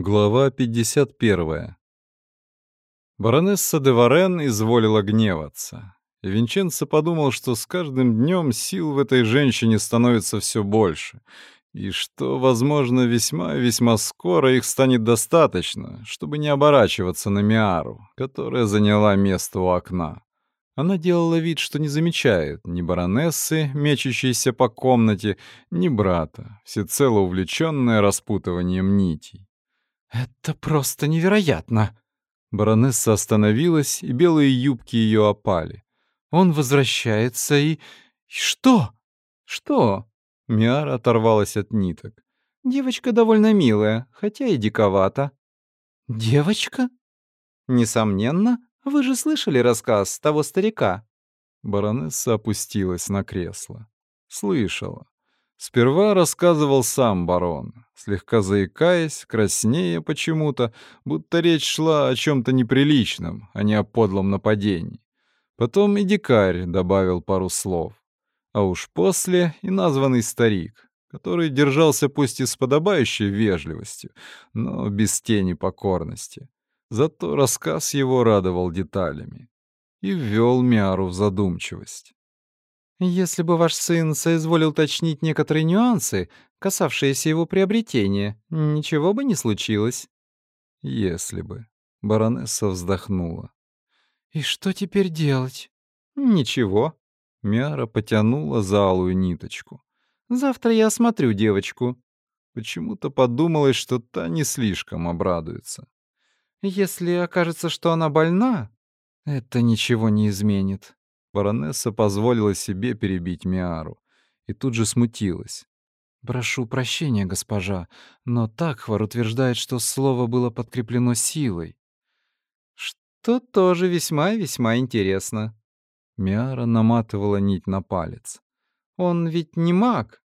Глава 51. Баронесса де Варен изволила гневаться. Винченцо подумал, что с каждым днем сил в этой женщине становится все больше, и что, возможно, весьма-весьма скоро их станет достаточно, чтобы не оборачиваться на Миару, которая заняла место у окна. Она делала вид, что не замечает ни баронессы, мечущейся по комнате, ни брата, всецело увлеченная распутыванием нитей. «Это просто невероятно!» Баронесса остановилась, и белые юбки ее опали. «Он возвращается и... Что?» «Что?» Миара оторвалась от ниток. «Девочка довольно милая, хотя и диковата». «Девочка?» «Несомненно. Вы же слышали рассказ того старика?» Баронесса опустилась на кресло. Слышала. Сперва рассказывал сам барон, слегка заикаясь, краснея почему-то, будто речь шла о чем-то неприличном, а не о подлом нападении. Потом и дикарь добавил пару слов. А уж после и названный старик, который держался пусть и с подобающей вежливостью, но без тени покорности. Зато рассказ его радовал деталями и ввел Миару в задумчивость. Если бы ваш сын соизволил уточнить некоторые нюансы, касавшиеся его приобретения, ничего бы не случилось. Если бы. Баронесса вздохнула. И что теперь делать? Ничего. Мяра потянула за алую ниточку. Завтра я осмотрю девочку. Почему-то подумалось, что та не слишком обрадуется. Если окажется, что она больна, это ничего не изменит. Баронесса позволила себе перебить Миару и тут же смутилась. «Прошу прощения, госпожа, но Такхвар утверждает, что слово было подкреплено силой». «Что тоже весьма весьма интересно». Миара наматывала нить на палец. «Он ведь не маг».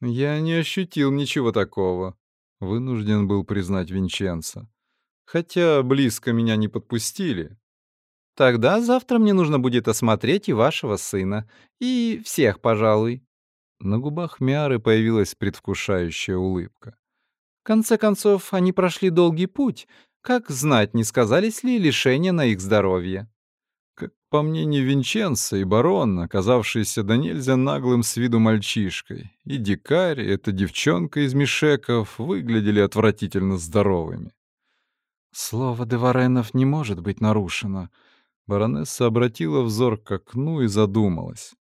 «Я не ощутил ничего такого», — вынужден был признать Винченцо. «Хотя близко меня не подпустили». Тогда завтра мне нужно будет осмотреть и вашего сына, и всех, пожалуй». На губах Миары появилась предвкушающая улыбка. В конце концов, они прошли долгий путь. Как знать, не сказались ли лишения на их здоровье? Как по мнению Винченца и барона, оказавшийся до нельзя наглым с виду мальчишкой, и дикарь, и эта девчонка из мишеков выглядели отвратительно здоровыми. «Слово Деваренов не может быть нарушено», Баронесса обратила взор к окну и задумалась.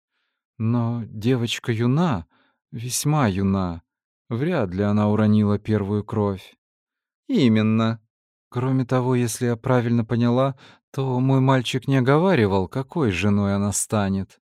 Но девочка юна, весьма юна. Вряд ли она уронила первую кровь. Именно. Кроме того, если я правильно поняла, то мой мальчик не оговаривал, какой женой она станет.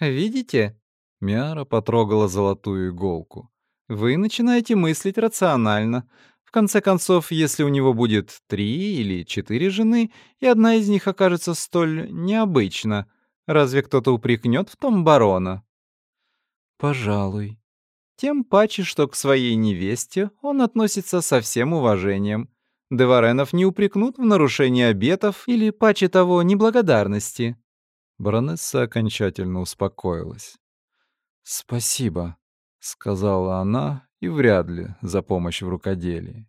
Видите? Миара потрогала золотую иголку. Вы начинаете мыслить рационально. В конце концов, если у него будет три или четыре жены, и одна из них окажется столь необычна, разве кто-то упрекнет в том барона? Пожалуй. Тем паче, что к своей невесте он относится со всем уважением. Деваренов не упрекнут в нарушении обетов или, паче того, неблагодарности. Баронесса окончательно успокоилась. «Спасибо», — сказала она и вряд ли за помощь в рукоделии.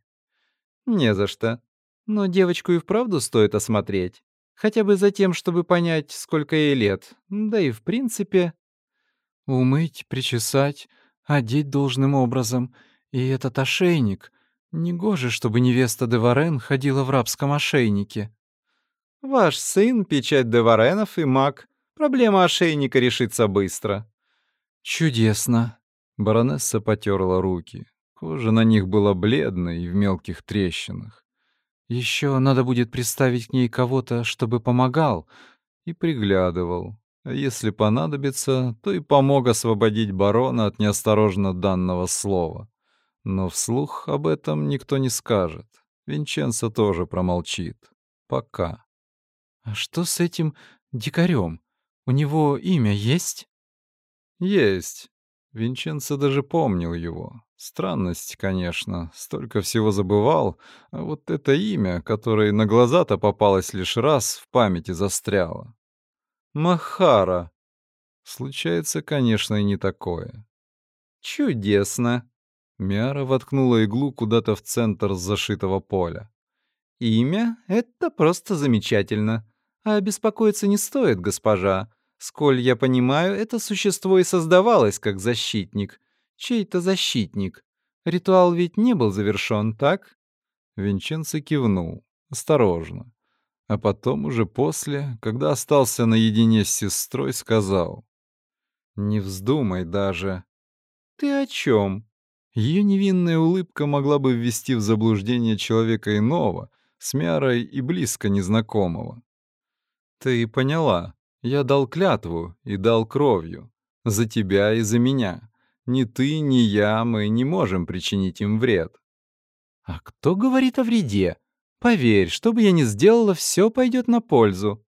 «Не за что. Но девочку и вправду стоит осмотреть. Хотя бы за тем, чтобы понять, сколько ей лет. Да и в принципе...» «Умыть, причесать, одеть должным образом. И этот ошейник. Негоже, чтобы невеста Деварен ходила в рабском ошейнике». «Ваш сын — печать Деваренов и маг. Проблема ошейника решится быстро». «Чудесно», Баронесса потерла руки. Кожа на них была бледной и в мелких трещинах. Еще надо будет приставить к ней кого-то, чтобы помогал и приглядывал. А если понадобится, то и помог освободить барона от неосторожно данного слова. Но вслух об этом никто не скажет. Винченцо тоже промолчит. Пока. А что с этим дикарем? У него имя есть? Есть. Винченцо даже помнил его. Странность, конечно, столько всего забывал, а вот это имя, которое на глаза-то попалось лишь раз, в памяти застряло. Махара. Случается, конечно, и не такое. Чудесно. Миара воткнула иглу куда-то в центр зашитого поля. «Имя — это просто замечательно. А беспокоиться не стоит, госпожа. Сколь я понимаю, это существо и создавалось как защитник. Чей-то защитник. Ритуал ведь не был завершен, так?» Винченцо кивнул, осторожно. А потом уже после, когда остался наедине с сестрой, сказал. «Не вздумай даже». «Ты о чем? Ее невинная улыбка могла бы ввести в заблуждение человека иного, с Мярой и близко незнакомого. «Ты поняла. Я дал клятву и дал кровью. За тебя и за меня. Ни ты, ни я, мы не можем причинить им вред». «А кто говорит о вреде? Поверь, что бы я ни сделала, все пойдет на пользу».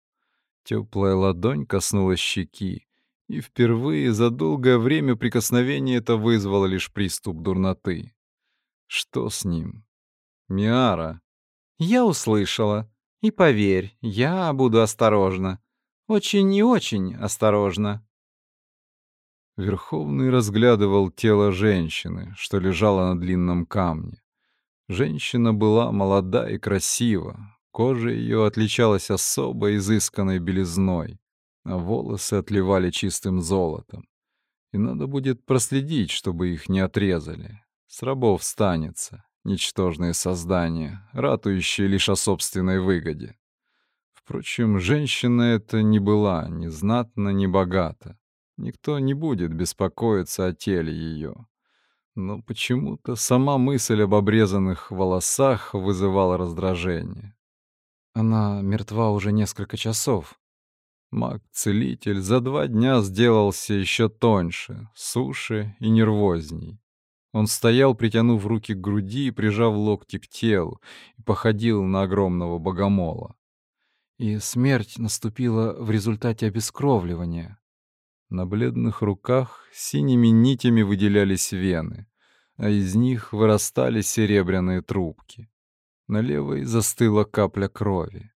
Теплая ладонь коснулась щеки, и впервые за долгое время прикосновение это вызвало лишь приступ дурноты. Что с ним? Миара. Я услышала. И поверь, я буду осторожна. Очень и очень осторожна. Верховный разглядывал тело женщины, что лежало на длинном камне. Женщина была молода и красива. Кожа ее отличалась особо изысканной белизной а волосы отливали чистым золотом. И надо будет проследить, чтобы их не отрезали. С рабов станется, ничтожные создания, ратующие лишь о собственной выгоде. Впрочем, женщина эта не была ни знатна, ни богата. Никто не будет беспокоиться о теле ее. Но почему-то сама мысль об обрезанных волосах вызывала раздражение. Она мертва уже несколько часов, Маг-целитель за два дня сделался еще тоньше, суше и нервозней. Он стоял, притянув руки к груди и прижав локти к телу, и походил на огромного богомола. И смерть наступила в результате обескровливания. На бледных руках синими нитями выделялись вены, а из них вырастали серебряные трубки. На левой застыла капля крови.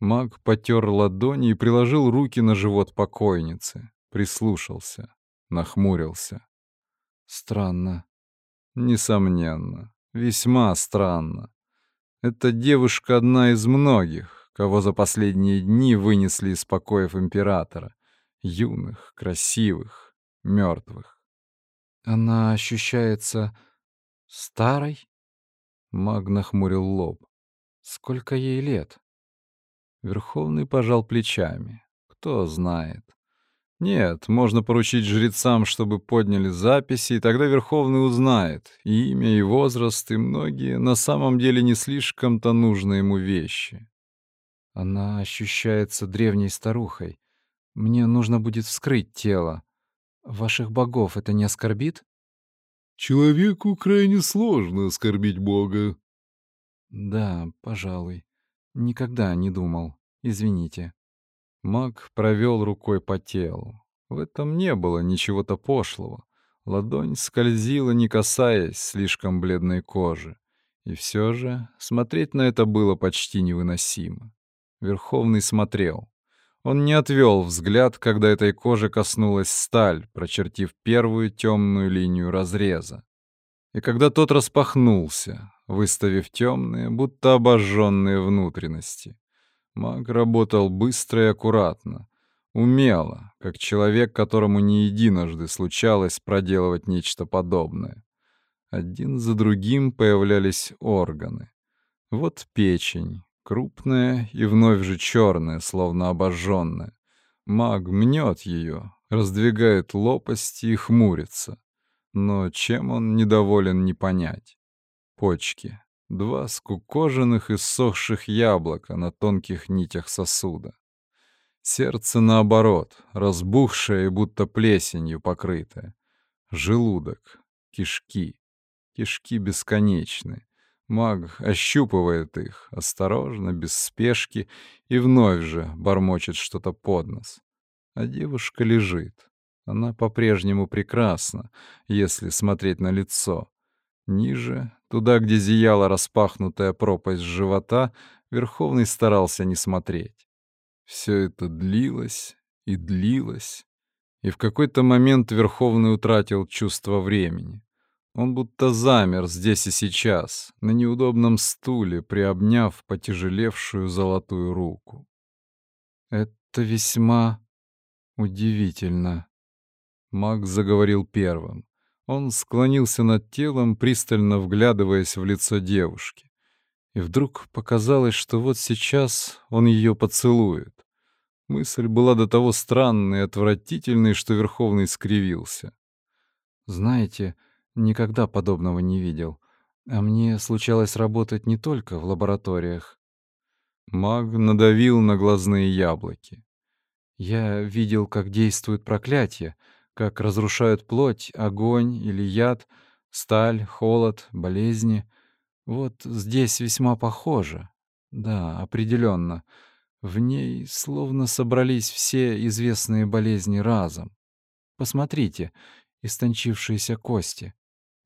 Маг потер ладони и приложил руки на живот покойницы. Прислушался. Нахмурился. Странно. Несомненно. Весьма странно. Эта девушка одна из многих, кого за последние дни вынесли из покоев императора. Юных, красивых, мертвых. Она ощущается старой? Маг нахмурил лоб. Сколько ей лет? Верховный пожал плечами. Кто знает. Нет, можно поручить жрецам, чтобы подняли записи, и тогда Верховный узнает и имя, и возраст, и многие на самом деле не слишком-то нужные ему вещи. Она ощущается древней старухой. Мне нужно будет вскрыть тело. Ваших богов это не оскорбит? Человеку крайне сложно оскорбить Бога. Да, пожалуй. Никогда не думал. Извините. Маг провел рукой по телу. В этом не было ничего-то пошлого. Ладонь скользила, не касаясь слишком бледной кожи. И все же смотреть на это было почти невыносимо. Верховный смотрел. Он не отвел взгляд, когда этой кожи коснулась сталь, прочертив первую темную линию разреза. И когда тот распахнулся, выставив темные, будто обожженные внутренности. Маг работал быстро и аккуратно, умело, как человек, которому не единожды случалось проделывать нечто подобное. Один за другим появлялись органы. Вот печень, крупная и вновь же черная, словно обожженная. Маг мнет ее, раздвигает лопасти и хмурится. Но чем он недоволен, не понять почки. Два скукоженных и сохших яблока на тонких нитях сосуда. Сердце, наоборот, разбухшее и будто плесенью покрытое. Желудок, кишки. Кишки бесконечны. Маг ощупывает их, осторожно, без спешки, и вновь же бормочет что-то под нос. А девушка лежит. Она по-прежнему прекрасна, если смотреть на лицо. Ниже Туда, где зияла распахнутая пропасть живота, Верховный старался не смотреть. Все это длилось и длилось, и в какой-то момент Верховный утратил чувство времени. Он будто замер здесь и сейчас, на неудобном стуле, приобняв потяжелевшую золотую руку. «Это весьма удивительно», — Макс заговорил первым. Он склонился над телом, пристально вглядываясь в лицо девушки. И вдруг показалось, что вот сейчас он ее поцелует. Мысль была до того странной и отвратительной, что Верховный скривился. «Знаете, никогда подобного не видел. А мне случалось работать не только в лабораториях». Маг надавил на глазные яблоки. «Я видел, как действуют проклятия, как разрушают плоть, огонь или яд, сталь, холод, болезни. Вот здесь весьма похоже. Да, определенно. В ней словно собрались все известные болезни разом. Посмотрите, истончившиеся кости,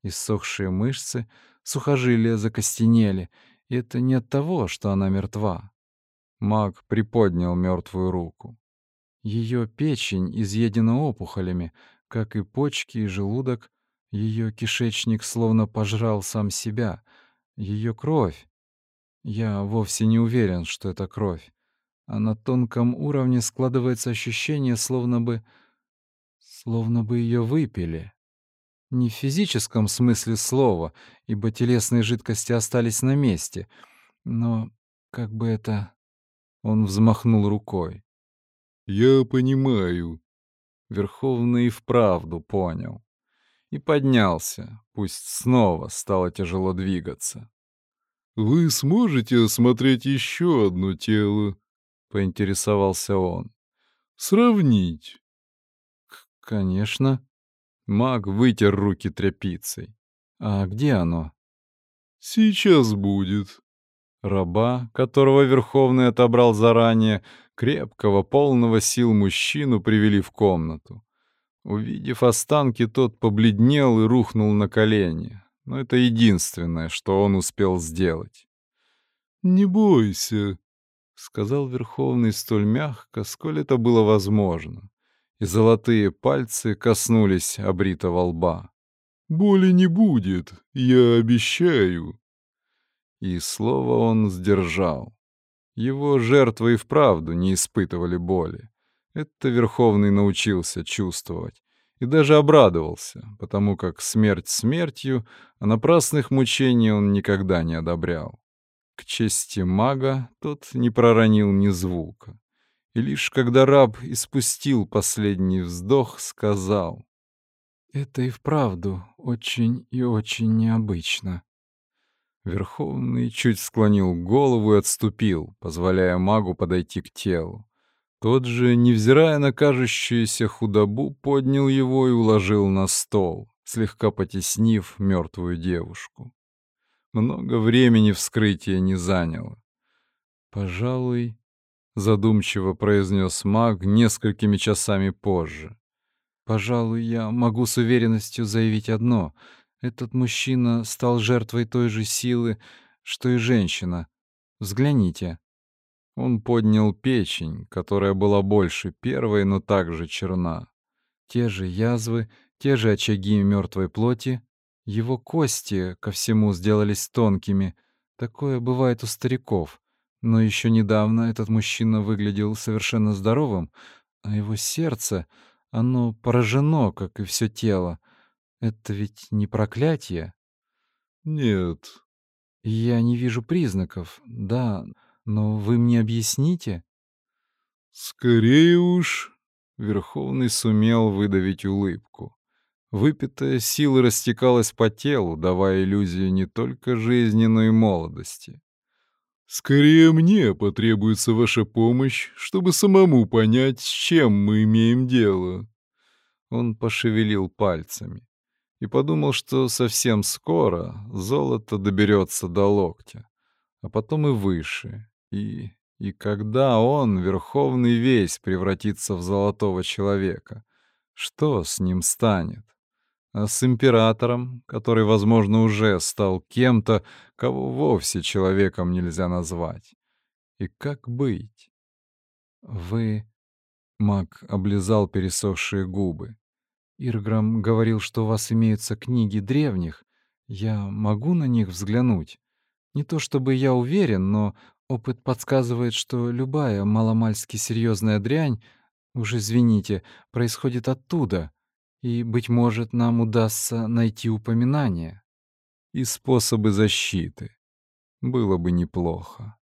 иссохшие мышцы, сухожилия закостенели. И это не от того, что она мертва. Маг приподнял мертвую руку. Ее печень изъедена опухолями, как и почки и желудок. Ее кишечник словно пожрал сам себя. Ее кровь. Я вовсе не уверен, что это кровь а на тонком уровне складывается ощущение, словно бы... словно бы ее выпили. Не в физическом смысле слова, ибо телесные жидкости остались на месте, но как бы это... Он взмахнул рукой. «Я понимаю». Верховный и вправду понял. И поднялся, пусть снова стало тяжело двигаться. «Вы сможете осмотреть еще одно тело?» — поинтересовался он. «Сравнить». «Конечно». Маг вытер руки тряпицей. «А где оно?» «Сейчас будет». Раба, которого Верховный отобрал заранее, крепкого, полного сил мужчину привели в комнату. Увидев останки, тот побледнел и рухнул на колени. Но это единственное, что он успел сделать. «Не бойся», — сказал Верховный столь мягко, сколь это было возможно, и золотые пальцы коснулись обритого лба. «Боли не будет, я обещаю». И слово он сдержал. Его жертвы и вправду не испытывали боли. Это Верховный научился чувствовать. И даже обрадовался, потому как смерть смертью, а напрасных мучений он никогда не одобрял. К чести мага тот не проронил ни звука. И лишь когда раб испустил последний вздох, сказал. «Это и вправду очень и очень необычно». Верховный чуть склонил голову и отступил, позволяя магу подойти к телу. Тот же, невзирая на кажущуюся худобу, поднял его и уложил на стол, слегка потеснив мертвую девушку. Много времени вскрытие не заняло. «Пожалуй», — задумчиво произнес маг несколькими часами позже. «Пожалуй, я могу с уверенностью заявить одно. Этот мужчина стал жертвой той же силы, что и женщина. Взгляните». Он поднял печень, которая была больше первой, но также черна. Те же язвы, те же очаги мертвой плоти, его кости ко всему сделались тонкими. Такое бывает у стариков. Но еще недавно этот мужчина выглядел совершенно здоровым, а его сердце, оно поражено, как и все тело. Это ведь не проклятие? Нет. Я не вижу признаков, да, но вы мне объясните? Скорее уж, Верховный сумел выдавить улыбку. Выпитая сила растекалась по телу, давая иллюзию не только жизни, но и молодости. «Скорее мне потребуется ваша помощь, чтобы самому понять, с чем мы имеем дело». Он пошевелил пальцами и подумал, что совсем скоро золото доберется до локтя, а потом и выше, и... И когда он, верховный весь, превратится в золотого человека, что с ним станет? А с императором, который, возможно, уже стал кем-то, кого вовсе человеком нельзя назвать. И как быть? Вы... Мак облизал пересохшие губы. Ирграм говорил, что у вас имеются книги древних. Я могу на них взглянуть? Не то чтобы я уверен, но опыт подсказывает, что любая маломальски серьезная дрянь, уж извините, происходит оттуда, и, быть может, нам удастся найти упоминание. И способы защиты. Было бы неплохо.